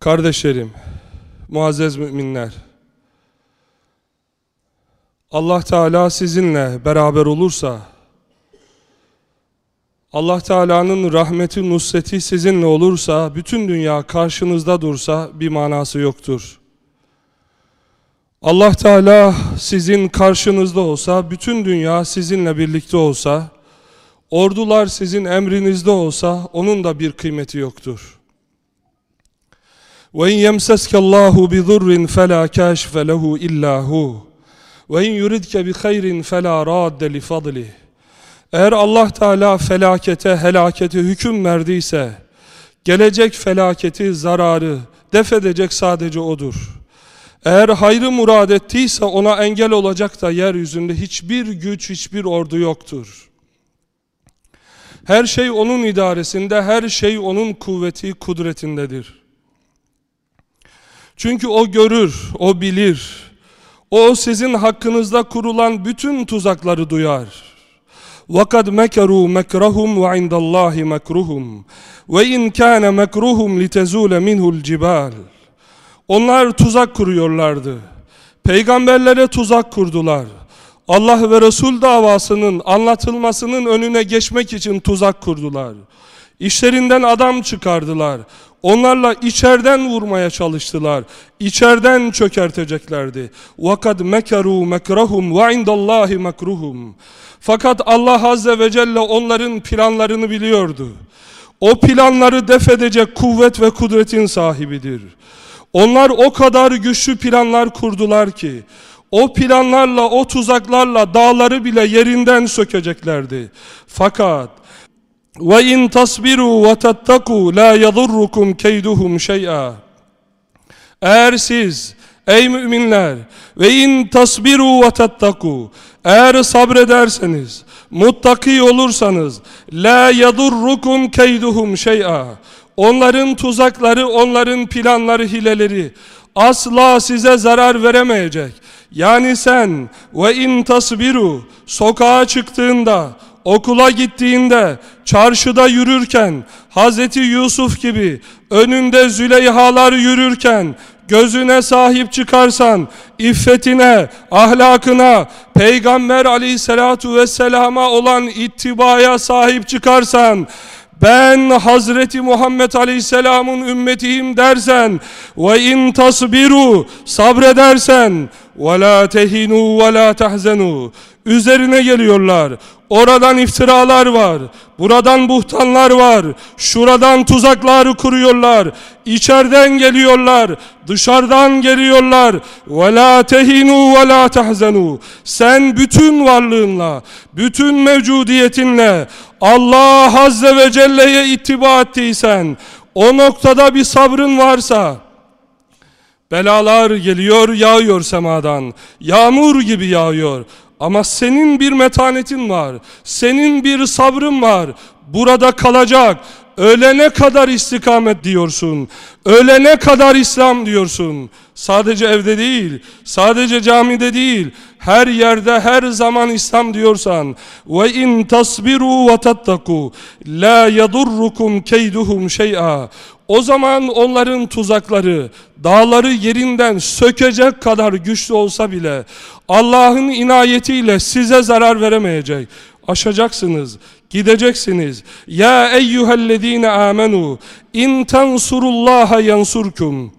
Kardeşlerim, muazzez müminler. Allah Teala sizinle beraber olursa, Allah Teala'nın rahmeti, nusreti sizinle olursa, bütün dünya karşınızda dursa bir manası yoktur. Allah Teala sizin karşınızda olsa, bütün dünya sizinle birlikte olsa, ordular sizin emrinizde olsa, onun da bir kıymeti yoktur. وَاِنْ يَمْسَسْكَ اللّٰهُ بِضُرٍّ فَلَا كَاشْفَ لَهُ اِلَّا هُ وَاِنْ يُرِدْكَ بِخَيْرٍ فَلَا رَادَّ لِفَضْلِهِ Eğer Allah Teala felakete, helakete hüküm verdiyse, gelecek felaketi, zararı defedecek sadece O'dur. Eğer hayrı murad ettiyse ona engel olacak da yeryüzünde hiçbir güç, hiçbir ordu yoktur. Her şey O'nun idaresinde, her şey O'nun kuvveti, kudretindedir. Çünkü o görür, o bilir. O sizin hakkınızda kurulan bütün tuzakları duyar. وَقَدْ مَكَرُوا مَكْرَهُمْ وَعِنْدَ اللّٰهِ مَكْرُهُمْ وَاِنْ كَانَ مَكْرُهُمْ لِتَزُولَ مِنْهُ الْجِبَالِ Onlar tuzak kuruyorlardı. Peygamberlere tuzak kurdular. Allah ve Resul davasının anlatılmasının önüne geçmek için tuzak kurdular. İşlerinden adam çıkardılar. Onlarla içeriden vurmaya çalıştılar. İçeriden çökerteceklerdi. وَقَدْ مَكَرُوا مَكْرَهُمْ وَعِنْدَ اللّٰهِ مَكْرُهُمْ Fakat Allah Azze ve Celle onların planlarını biliyordu. O planları defedecek kuvvet ve kudretin sahibidir. Onlar o kadar güçlü planlar kurdular ki, o planlarla, o tuzaklarla dağları bile yerinden sökeceklerdi. Fakat ve in tasbiru ve tettaku la yadurrukum keyduhum şey'a. Eğer siz ey müminler ve in tasbiru ve tettaku eğer sabrederseniz muttaki olursanız la yadurrukum keyduhum şey'a. Onların tuzakları, onların planları, hileleri asla size zarar veremeyecek. Yani sen ve in tasbiru sokağa çıktığında okula gittiğinde, çarşıda yürürken, Hazreti Yusuf gibi önünde Züleyhalar yürürken, gözüne sahip çıkarsan, iffetine, ahlakına, Peygamber aleyhissalatu vesselama olan ittibaya sahip çıkarsan, ben Hazreti Muhammed Aleyhisselam'ın ümmetiyim dersen ve in tasbiru sabredersen ve la tehinu ve la tahzenu üzerine geliyorlar. Oradan iftiralar var. Buradan buhtanlar var. Şuradan tuzaklar kuruyorlar. İçeriden geliyorlar. Dışarıdan geliyorlar. Ve la tehinu ve tahzenu. Sen bütün varlığınla, bütün mevcudiyetinle Allah Azze ve Celle'ye ittiba ettiysen, o noktada bir sabrın varsa, belalar geliyor, yağıyor semadan, yağmur gibi yağıyor. Ama senin bir metanetin var, senin bir sabrın var, burada kalacak. Ölene kadar istikamet diyorsun. Ölene kadar İslam diyorsun. Sadece evde değil, sadece camide değil, her yerde her zaman İslam diyorsan ve in tasbiru ve tattaku la yadurrukum keyduhum şey'a o zaman onların tuzakları dağları yerinden sökecek kadar güçlü olsa bile Allah'ın inayetiyle size zarar veremeyecek aşacaksınız gideceksiniz ya eyyühellezine amenu in tansurullaha yansurkum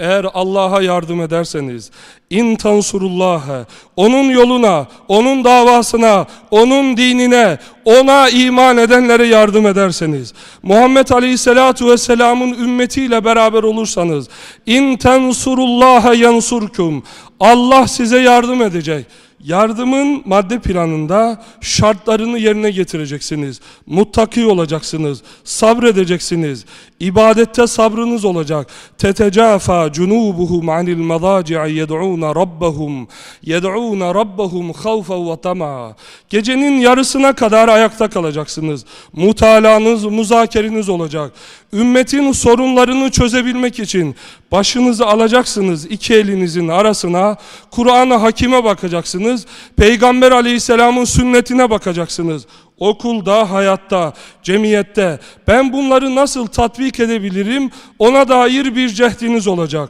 eğer Allah'a yardım ederseniz, in tansurullâhe, onun yoluna, onun davasına, onun dinine, ona iman edenlere yardım ederseniz, Muhammed Aleyhisselatu Vesselam'ın ümmetiyle beraber olursanız, in tansurullâhe yansurkum, Allah size yardım edecek. Yardımın madde planında şartlarını yerine getireceksiniz. Muttaki olacaksınız. Sabredeceksiniz. İbadette sabrınız olacak. Tetecafa cunubuhum anil madaci'i yed'una rabbahum yed'una rabbahum havfen ve tama. Gecenin yarısına kadar ayakta kalacaksınız. Mutalanız, muzakeriniz olacak Ümmetin sorunlarını çözebilmek için başınızı alacaksınız iki elinizin arasına. Kur'an-ı Hakim'e bakacaksınız. Peygamber Aleyhisselam'ın sünnetine bakacaksınız. okulda, hayatta, cemiyette ben bunları nasıl tatbik edebilirim ona dair bir cehdiniz olacak.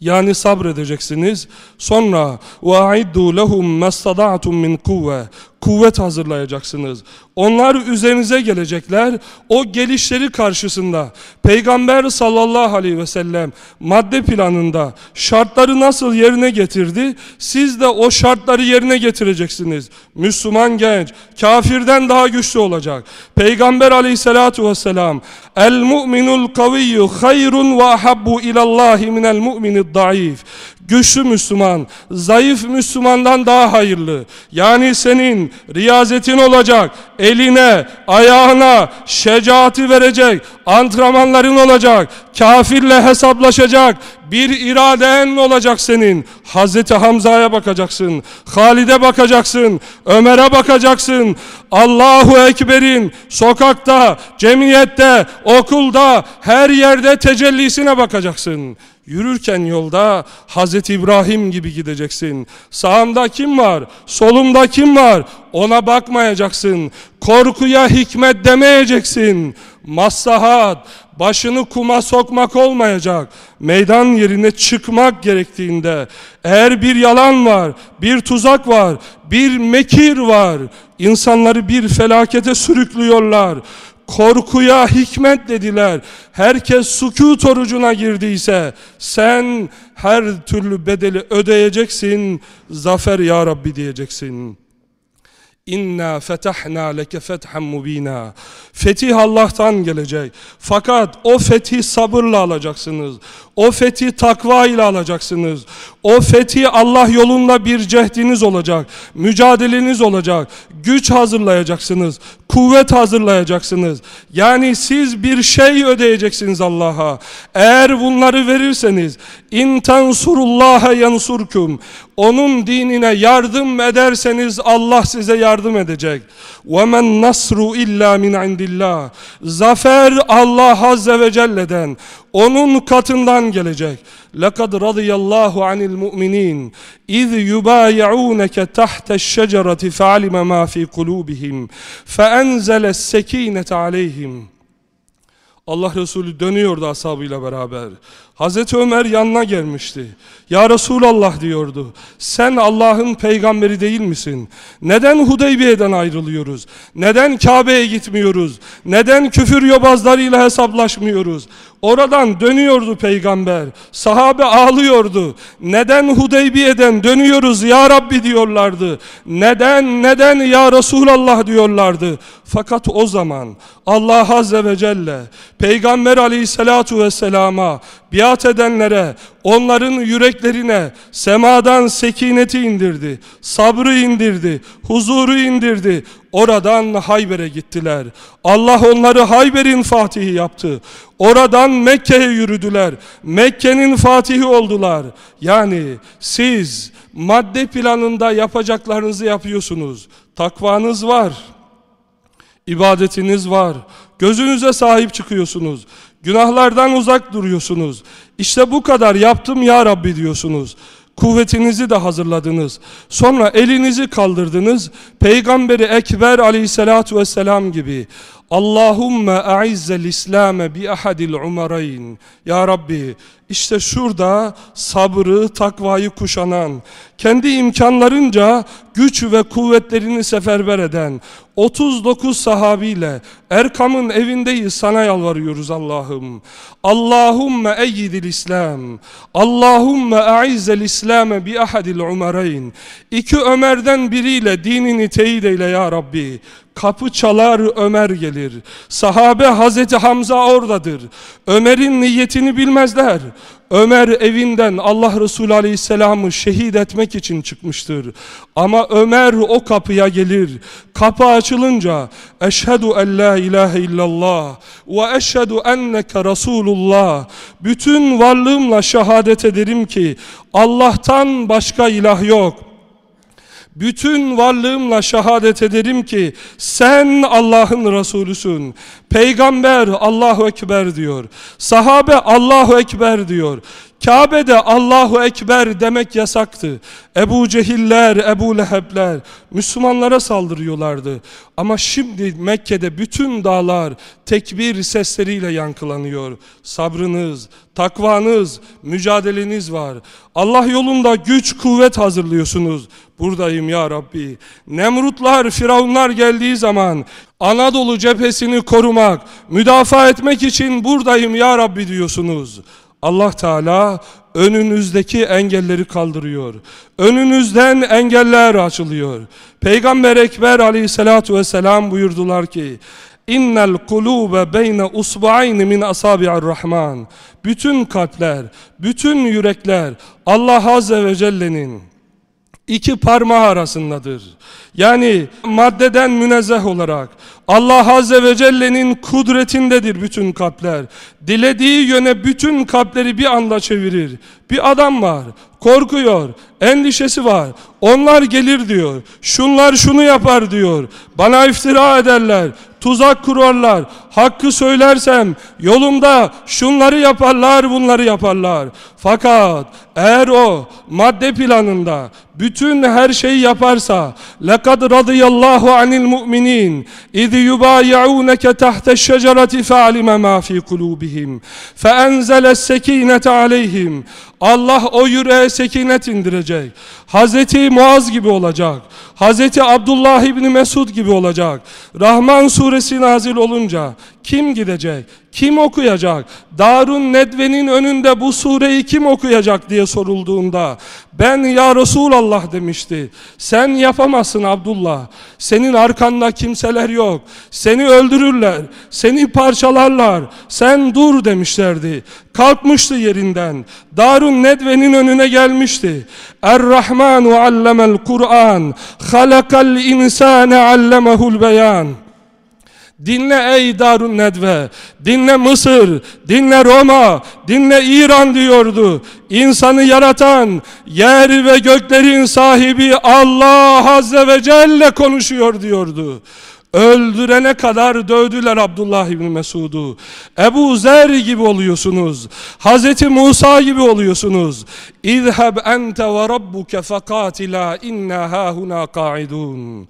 Yani sabredeceksiniz. Sonra وَاَعِدُّوا لَهُمْ مَسْتَضَعْتُمْ مِنْ قُوَّةِ Kuvvet hazırlayacaksınız. Onlar üzerinize gelecekler. O gelişleri karşısında Peygamber sallallahu aleyhi ve sellem madde planında şartları nasıl yerine getirdi? Siz de o şartları yerine getireceksiniz. Müslüman genç kafirden daha güçlü olacak. Peygamber aleyhissalatu vesselam El mu'minul kaviyyu hayrun ve ahabbu ilallahi minel mu'minid daif. Güçlü Müslüman, zayıf Müslümandan daha hayırlı. Yani senin riyazetin olacak, eline, ayağına şecaati verecek, antrenmanların olacak, kafirle hesaplaşacak, bir iraden olacak senin. Hazreti Hamza'ya bakacaksın, Halid'e bakacaksın, Ömer'e bakacaksın. Allahu Ekber'in sokakta, cemiyette, okulda, her yerde tecellisine bakacaksın. Yürürken yolda Hazreti İbrahim gibi gideceksin. Sağımda kim var? Solumda kim var? Ona bakmayacaksın. Korkuya hikmet demeyeceksin. Maslahat, başını kuma sokmak olmayacak. Meydan yerine çıkmak gerektiğinde eğer bir yalan var, bir tuzak var, bir mekir var, insanları bir felakete sürüklüyorlar korkuya hikmet dediler. Herkes sükut orucuna girdiyse sen her türlü bedeli ödeyeceksin. Zafer ya Rabbi diyeceksin. İnna fetahna leke fethan mubina. Fetih Allah'tan gelecek. Fakat o fethi sabırla alacaksınız. O fethi takva ile alacaksınız. O fethi Allah yolunda bir cehdiniz olacak. Mücadeleniz olacak. Güç hazırlayacaksınız. Kuvvet hazırlayacaksınız. Yani siz bir şey ödeyeceksiniz Allah'a. Eğer bunları verirseniz in tansurullaha yansurkum. Onun dinine yardım ederseniz Allah size yardım edecek. وَمَنْ نَصْرُ illa min indillah. Zafer Allah Azze ve Celle'den onun katından gelecek. لَقَدْ رَضِيَ اللّٰهُ عَنِ الْمُؤْمِنِينَ اِذْ يُبَايَعُونَكَ تَحْتَ الشَّجَرَةِ فَعَلِمَ مَا فِي قُلُوبِهِمْ فَاَنْزَلَ السَّك۪ينَةَ عَلَيْهِمْ Allah Resulü dönüyordu ashabıyla beraber. Hazreti Ömer yanına gelmişti. Ya Resulallah diyordu. Sen Allah'ın peygamberi değil misin? Neden Hudeybiye'den ayrılıyoruz? Neden Kabe'ye gitmiyoruz? Neden küfür yobazlarıyla hesaplaşmıyoruz? Oradan dönüyordu peygamber. Sahabe ağlıyordu. Neden Hudeybiye'den dönüyoruz ya Rabbi diyorlardı. Neden, neden ya Resulallah diyorlardı. Fakat o zaman Allah Azze ve Celle Peygamber aleyhissalatu vesselama biat edenlere, onların yüreklerine semadan sekineti indirdi, sabrı indirdi, huzuru indirdi. Oradan Hayber'e gittiler. Allah onları Hayber'in fatihi yaptı. Oradan Mekke'ye yürüdüler. Mekke'nin fatihi oldular. Yani siz madde planında yapacaklarınızı yapıyorsunuz. Takvanız var. ibadetiniz var. Gözünüze sahip çıkıyorsunuz. Günahlardan uzak duruyorsunuz. İşte bu kadar yaptım ya Rabbi diyorsunuz. Kuvvetinizi de hazırladınız. Sonra elinizi kaldırdınız. Peygamberi Ekber aleyhissalatu vesselam gibi. Allahümme a'izzel İslam'e bi ahadil umarayn. Ya Rabbi işte şurada sabrı, takvayı kuşanan, kendi imkanlarınca güç ve kuvvetlerini seferber eden 39 sahabiyle Erkam'ın evindeyiz sana yalvarıyoruz Allah'ım. Allahümme eyyidil İslam. Allahümme a'izzel İslam'e bi ahadil umarayn. İki Ömer'den biriyle dinini teyit eyle ya Rabbi. Kapı çalar Ömer gelir. Sahabe Hazreti Hamza oradadır. Ömer'in niyetini bilmezler. Ömer evinden Allah Resulü Aleyhisselam'ı şehit etmek için çıkmıştır. Ama Ömer o kapıya gelir. Kapı açılınca Eşhedü en la ilahe illallah ve eşhedü enneke Resulullah. Bütün varlığımla şehadet ederim ki Allah'tan başka ilah yok. Bütün varlığımla şehadet ederim ki sen Allah'ın Resulüsün. Peygamber Allahu Ekber diyor. Sahabe Allahu Ekber diyor. Kabe'de Allahu Ekber demek yasaktı. Ebu Cehiller, Ebu Lehebler Müslümanlara saldırıyorlardı. Ama şimdi Mekke'de bütün dağlar tekbir sesleriyle yankılanıyor. Sabrınız, takvanız, mücadeleniz var. Allah yolunda güç, kuvvet hazırlıyorsunuz. Buradayım ya Rabbi. Nemrutlar, Firavunlar geldiği zaman Anadolu cephesini korumak, müdafaa etmek için buradayım ya Rabbi diyorsunuz. Allah Teala önünüzdeki engelleri kaldırıyor. Önünüzden engeller açılıyor. Peygamber Ekber aleyhissalatu vesselam buyurdular ki İnnel kulube beyne usbu'ayn min asabi'ir rahman. Bütün kalpler, bütün yürekler Allah azze ve celle'nin iki parmağı arasındadır. Yani maddeden münezzeh olarak Allah Azze ve Celle'nin kudretindedir bütün kalpler. Dilediği yöne bütün kalpleri bir anda çevirir. Bir adam var, korkuyor, endişesi var. Onlar gelir diyor. Şunlar şunu yapar diyor. Bana iftira ederler, tuzak kurarlar. Hakkı söylersem yolumda şunları yaparlar, bunları yaparlar. Fakat eğer o madde planında bütün her şeyi yaparsa لَقَدْ رَضِيَ اللّٰهُ عَنِ الْمُؤْمِنِينَ اِذْ يُبَايَعُونَكَ تَحْتَ الشَّجَرَةِ فَعَلِمَ مَا فِي قُلُوبِهِمْ فَاَنْزَلَ السَّك۪ينَةَ عَلَيْهِمْ Allah o yüreğe sekinet indirecek. Hazreti Muaz gibi olacak. Hazreti Abdullah İbni Mesud gibi olacak. Rahman suresi nazil olunca kim gidecek? Kim okuyacak? Darun Nedve'nin önünde bu sureyi kim okuyacak diye sorulduğunda ben ya Resulallah demişti. Sen yapamazsın Abdullah. Senin arkanda kimseler yok. Seni öldürürler. Seni parçalarlar. Sen dur demişlerdi. Kalkmıştı yerinden. Darun Nedve'nin önüne gelmişti. Er-Rahmanu allemel Kur'an. Halakal insane allemehul beyan. Dinle ey Darun Nedve, dinle Mısır, dinle Roma, dinle İran diyordu. İnsanı yaratan, yer ve göklerin sahibi Allah Azze ve Celle konuşuyor diyordu. Öldürene kadar dövdüler Abdullah İbni Mesud'u. Ebu Zer gibi oluyorsunuz. Hazreti Musa gibi oluyorsunuz. İzheb ente ve rabbuke fekatila inna hahuna kaidun.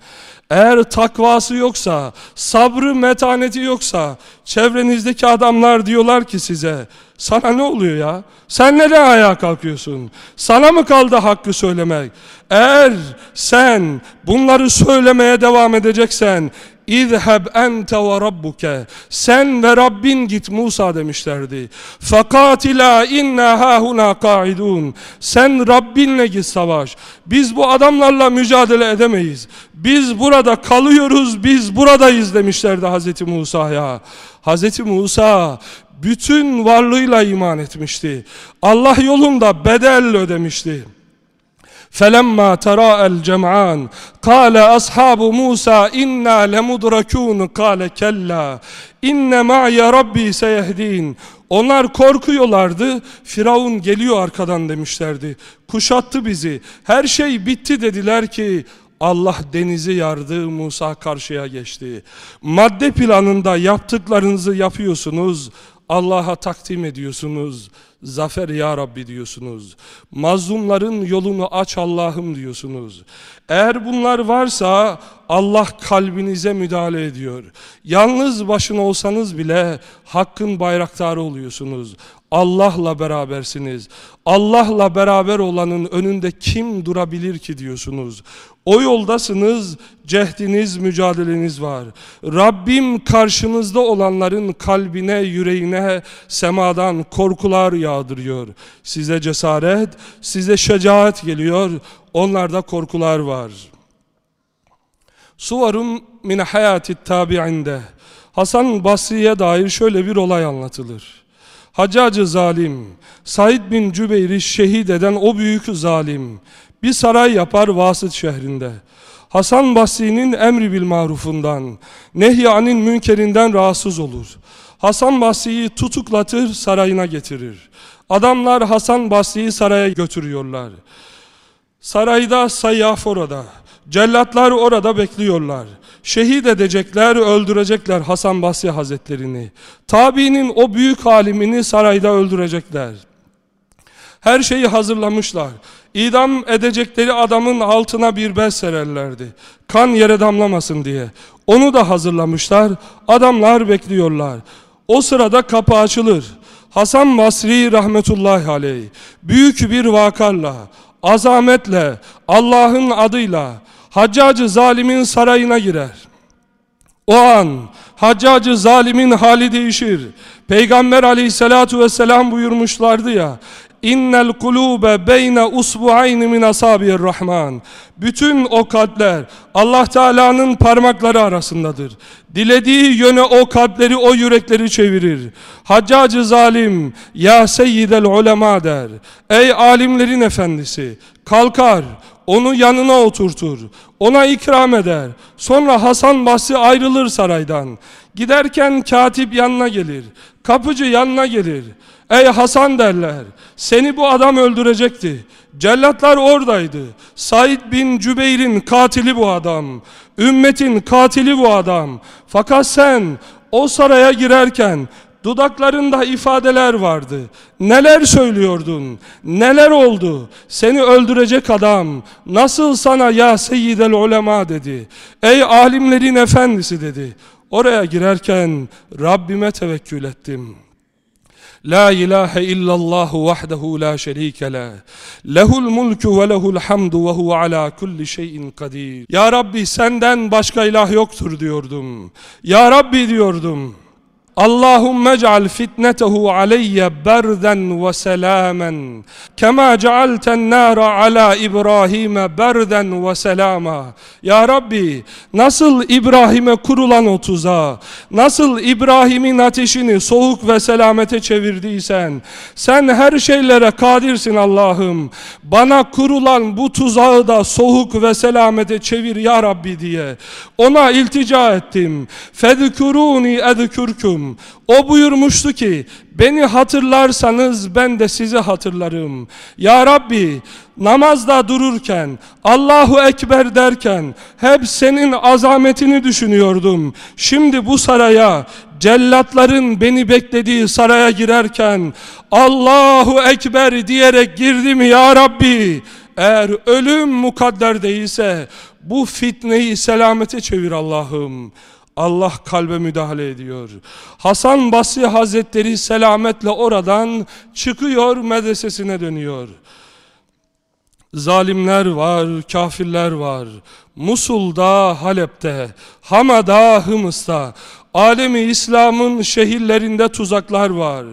Eğer takvası yoksa, sabrı metaneti yoksa, çevrenizdeki adamlar diyorlar ki size, sana ne oluyor ya? Sen neden ayağa kalkıyorsun? Sana mı kaldı hakkı söylemek? Eğer sen bunları söylemeye devam edeceksen, İzheb ente ve rabbuke. Sen ve Rabbin git Musa demişlerdi. Fakatila inna hahuna kaidun. Sen Rabbinle git savaş. Biz bu adamlarla mücadele edemeyiz. Biz burada kalıyoruz, biz buradayız demişlerdi Hazreti Musa'ya. Hazreti Musa bütün varlığıyla iman etmişti. Allah yolunda bedel ödemişti. فلما تراءى الجمعان قال أصحاب موسى إنا لمدركون قال كلا إن معي ربي سيهدين onlar korkuyorlardı. Firavun geliyor arkadan demişlerdi. Kuşattı bizi. Her şey bitti dediler ki Allah denizi yardı, Musa karşıya geçti. Madde planında yaptıklarınızı yapıyorsunuz. Allah'a takdim ediyorsunuz. Zafer ya Rabbi diyorsunuz. Mazlumların yolunu aç Allah'ım diyorsunuz. Eğer bunlar varsa Allah kalbinize müdahale ediyor. Yalnız başına olsanız bile hakkın bayraktarı oluyorsunuz. Allah'la berabersiniz. Allah'la beraber olanın önünde kim durabilir ki diyorsunuz. O yoldasınız, cehdiniz, mücadeleniz var. Rabbim karşınızda olanların kalbine, yüreğine semadan korkular yağdırıyor. Size cesaret, size şecaat geliyor, onlarda korkular var. Suvarun min hayati tabi'inde Hasan Basri'ye dair şöyle bir olay anlatılır. Hacacı zalim, Said bin Cübeyr'i şehit eden o büyük zalim, bir saray yapar Vasıt şehrinde. Hasan Basri'nin emri bil marufundan, nehyanın münkerinden rahatsız olur. Hasan Basri'yi tutuklatır, sarayına getirir. Adamlar Hasan Basri'yi saraya götürüyorlar. Sarayda sayyaf orada. Cellatlar orada bekliyorlar. Şehit edecekler, öldürecekler Hasan Basri Hazretlerini. Tabiinin o büyük alimini sarayda öldürecekler. Her şeyi hazırlamışlar. İdam edecekleri adamın altına bir bez sererlerdi. Kan yere damlamasın diye. Onu da hazırlamışlar. Adamlar bekliyorlar. O sırada kapı açılır. Hasan Basri rahmetullahi aleyh büyük bir vakarla, azametle, Allah'ın adıyla Haccacı zalimin sarayına girer. O an Haccacı zalimin hali değişir. Peygamber aleyhissalatu vesselam buyurmuşlardı ya İnnel kulube beyne usbu'ayni min asabir rahman. Bütün o kalpler Allah Teala'nın parmakları arasındadır. Dilediği yöne o kalpleri, o yürekleri çevirir. Haccacı zalim, ya seyyidel ulema der. Ey alimlerin efendisi, kalkar, onu yanına oturtur, ona ikram eder. Sonra Hasan Basri ayrılır saraydan. Giderken katip yanına gelir, kapıcı yanına gelir. Ey Hasan derler, seni bu adam öldürecekti. Cellatlar oradaydı. Said bin Cübeyr'in katili bu adam. Ümmetin katili bu adam. Fakat sen o saraya girerken Dudaklarında ifadeler vardı. Neler söylüyordun? Neler oldu? Seni öldürecek adam nasıl sana ya seyyidel ulema dedi. Ey alimlerin efendisi dedi. Oraya girerken Rabbime tevekkül ettim. La ilahe illallah vahdehu la şerike la. Lehul mulku ve lehul hamdu ve huve ala kulli şeyin kadir. Ya Rabbi senden başka ilah yoktur diyordum. Ya Rabbi diyordum. Allahümme ec'al fitnetehu aleyye berden ve selamen. Kema cealten nara ala İbrahim'e berden ve selama Ya Rabbi nasıl İbrahim'e kurulan o tuzağı nasıl İbrahim'in ateşini soğuk ve selamete çevirdiysen sen her şeylere kadirsin Allah'ım. Bana kurulan bu tuzağı da soğuk ve selamete çevir Ya Rabbi diye. Ona iltica ettim. Fedkuruni edkürküm o buyurmuştu ki beni hatırlarsanız ben de sizi hatırlarım. Ya Rabbi namazda dururken Allahu Ekber derken hep senin azametini düşünüyordum. Şimdi bu saraya cellatların beni beklediği saraya girerken Allahu Ekber diyerek girdim ya Rabbi. Eğer ölüm mukadder değilse bu fitneyi selamete çevir Allah'ım. Allah kalbe müdahale ediyor. Hasan Basri Hazretleri selametle oradan çıkıyor medresesine dönüyor. Zalimler var, kafirler var. Musul'da, Halep'te, Hama'da, Hımıs'ta, alemi İslam'ın şehirlerinde tuzaklar var.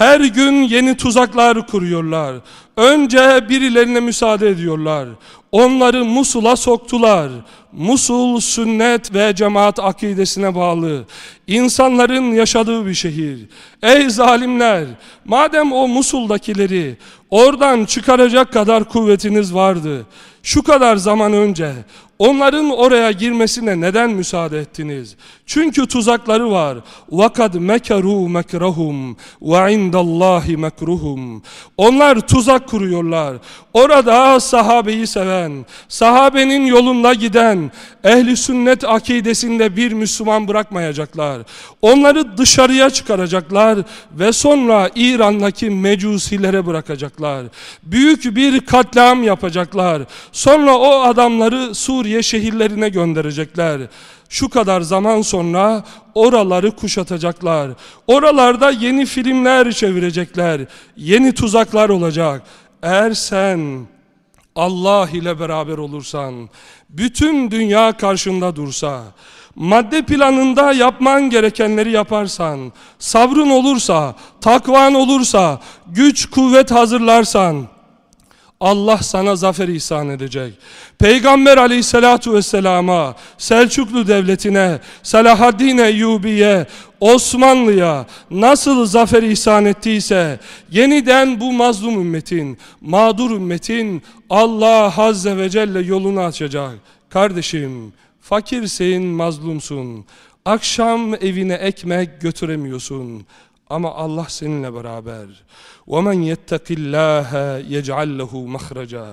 Her gün yeni tuzaklar kuruyorlar. Önce birilerine müsaade ediyorlar. Onları Musul'a soktular. Musul sünnet ve cemaat akidesine bağlı. İnsanların yaşadığı bir şehir. Ey zalimler! Madem o Musul'dakileri oradan çıkaracak kadar kuvvetiniz vardı. Şu kadar zaman önce Onların oraya girmesine neden müsaade ettiniz? Çünkü tuzakları var. Vakad mekaru mekrahum ve indallahi mekruhum. Onlar tuzak kuruyorlar. Orada sahabeyi seven, sahabenin yolunda giden, ehli sünnet akidesinde bir Müslüman bırakmayacaklar. Onları dışarıya çıkaracaklar ve sonra İran'daki mecusilere bırakacaklar. Büyük bir katliam yapacaklar. Sonra o adamları Suriye şehirlerine gönderecekler. Şu kadar zaman sonra oraları kuşatacaklar. Oralarda yeni filmler çevirecekler. Yeni tuzaklar olacak. Eğer sen Allah ile beraber olursan, bütün dünya karşında dursa, madde planında yapman gerekenleri yaparsan, sabrın olursa, takvan olursa, güç kuvvet hazırlarsan, Allah sana zafer ihsan edecek. Peygamber aleyhissalatu vesselama, Selçuklu devletine, Selahaddin Eyyubi'ye, Osmanlı'ya nasıl zafer ihsan ettiyse, yeniden bu mazlum ümmetin, mağdur ümmetin Allah Azze ve Celle yolunu açacak. Kardeşim, fakirsin, mazlumsun. Akşam evine ekmek götüremiyorsun. Ama Allah seninle beraber. وَمَنْ يَتَّقِ اللّٰهَ يَجْعَلْ لَهُ مَخْرَجًا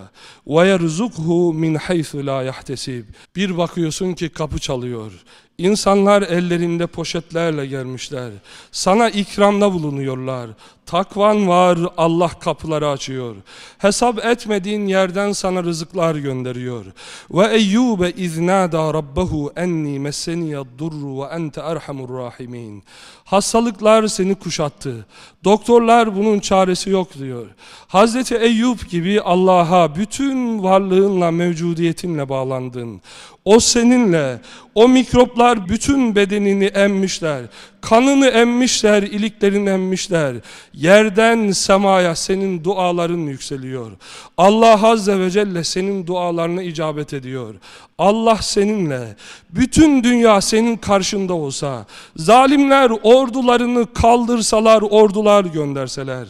وَيَرْزُقْهُ مِنْ حَيْثُ لَا يَحْتَسِبْ Bir bakıyorsun ki kapı çalıyor. İnsanlar ellerinde poşetlerle gelmişler. Sana ikramda bulunuyorlar. Takvan var, Allah kapıları açıyor. Hesap etmediğin yerden sana rızıklar gönderiyor. Ve Eyyube iznada rabbahu enni messeniyad durru ve ente erhamur rahimin. Hastalıklar seni kuşattı. Doktorlar bunun çaresi yok diyor. Hazreti Eyüp gibi Allah'a bütün varlığınla, mevcudiyetinle bağlandın. O seninle, o mikroplar bütün bedenini emmişler. Kanını emmişler, iliklerini emmişler. Yerden semaya senin duaların yükseliyor. Allah Azze ve Celle senin dualarına icabet ediyor. Allah seninle, bütün dünya senin karşında olsa, zalimler ordularını kaldırsalar, ordular gönderseler.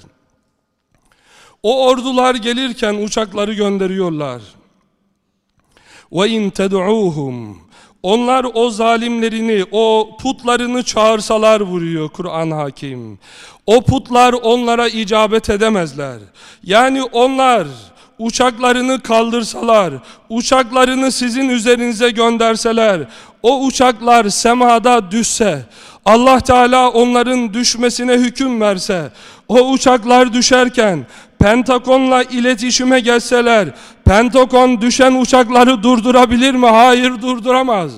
O ordular gelirken uçakları gönderiyorlar. وَاِنْ تَدْعُوهُمْ Onlar o zalimlerini, o putlarını çağırsalar vuruyor Kur'an hakim. O putlar onlara icabet edemezler. Yani onlar uçaklarını kaldırsalar, uçaklarını sizin üzerinize gönderseler, o uçaklar semada düşse, Allah Teala onların düşmesine hüküm verse, o uçaklar düşerken Pentagon'la iletişime geçseler, Pentagon düşen uçakları durdurabilir mi? Hayır durduramaz.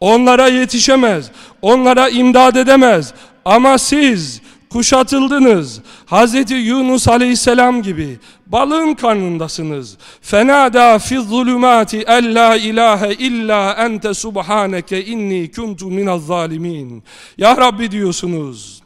Onlara yetişemez, onlara imdad edemez. Ama siz kuşatıldınız. Hz. Yunus aleyhisselam gibi balığın karnındasınız. Fenada fi zulümati en la ilahe illa ente subhaneke inni kuntu minaz zalimin. Ya Rabbi diyorsunuz.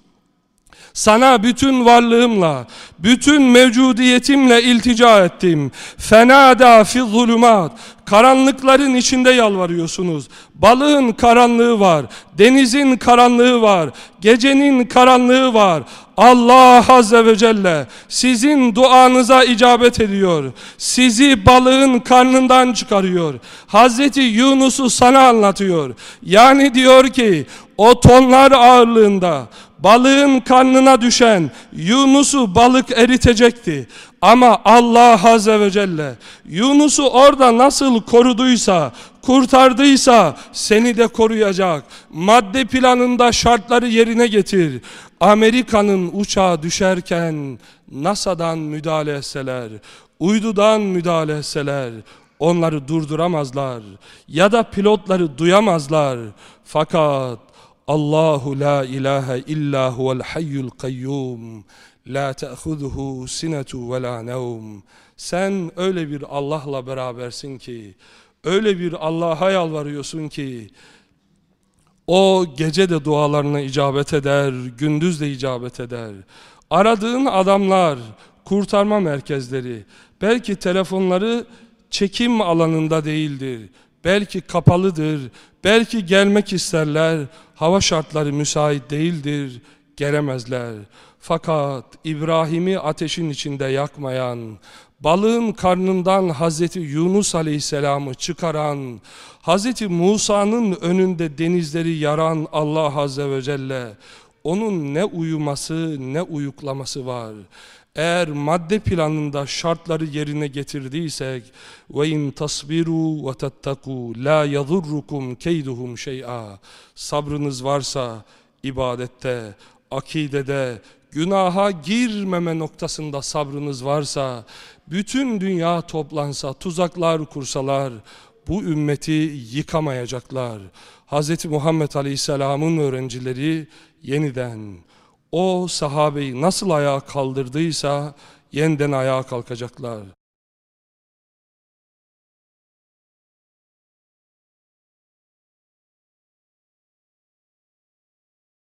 Sana bütün varlığımla, bütün mevcudiyetimle iltica ettim. Fenada fi zulümat. Karanlıkların içinde yalvarıyorsunuz. Balığın karanlığı var, denizin karanlığı var, gecenin karanlığı var. Allah Azze ve Celle sizin duanıza icabet ediyor. Sizi balığın karnından çıkarıyor. Hazreti Yunus'u sana anlatıyor. Yani diyor ki o tonlar ağırlığında balığın karnına düşen Yunus'u balık eritecekti. Ama Allah Azze ve Celle Yunus'u orada nasıl koruduysa, kurtardıysa seni de koruyacak. Madde planında şartları yerine getir. Amerika'nın uçağı düşerken NASA'dan müdahale etseler, uydudan müdahale etseler, onları durduramazlar. Ya da pilotları duyamazlar. Fakat Allahu la ilahe illa huvel hayyul kayyum. La te'huzuhu sinetu ve la nevm. Sen öyle bir Allah'la berabersin ki, öyle bir Allah'a yalvarıyorsun ki, o gece de dualarına icabet eder, gündüz de icabet eder. Aradığın adamlar, kurtarma merkezleri, belki telefonları çekim alanında değildir. Belki kapalıdır, belki gelmek isterler, hava şartları müsait değildir, gelemezler. Fakat İbrahim'i ateşin içinde yakmayan, balığın karnından Hazreti Yunus Aleyhisselam'ı çıkaran, Hazreti Musa'nın önünde denizleri yaran Allah Azze ve Celle, onun ne uyuması ne uyuklaması var. Eğer madde planında şartları yerine getirdiysek ve in tasbiru ve tattaku la yadurrukum keyduhum şey'a sabrınız varsa ibadette, akidede, günaha girmeme noktasında sabrınız varsa, bütün dünya toplansa, tuzaklar kursalar, bu ümmeti yıkamayacaklar. Hz. Muhammed Aleyhisselam'ın öğrencileri yeniden o sahabeyi nasıl ayağa kaldırdıysa yeniden ayağa kalkacaklar.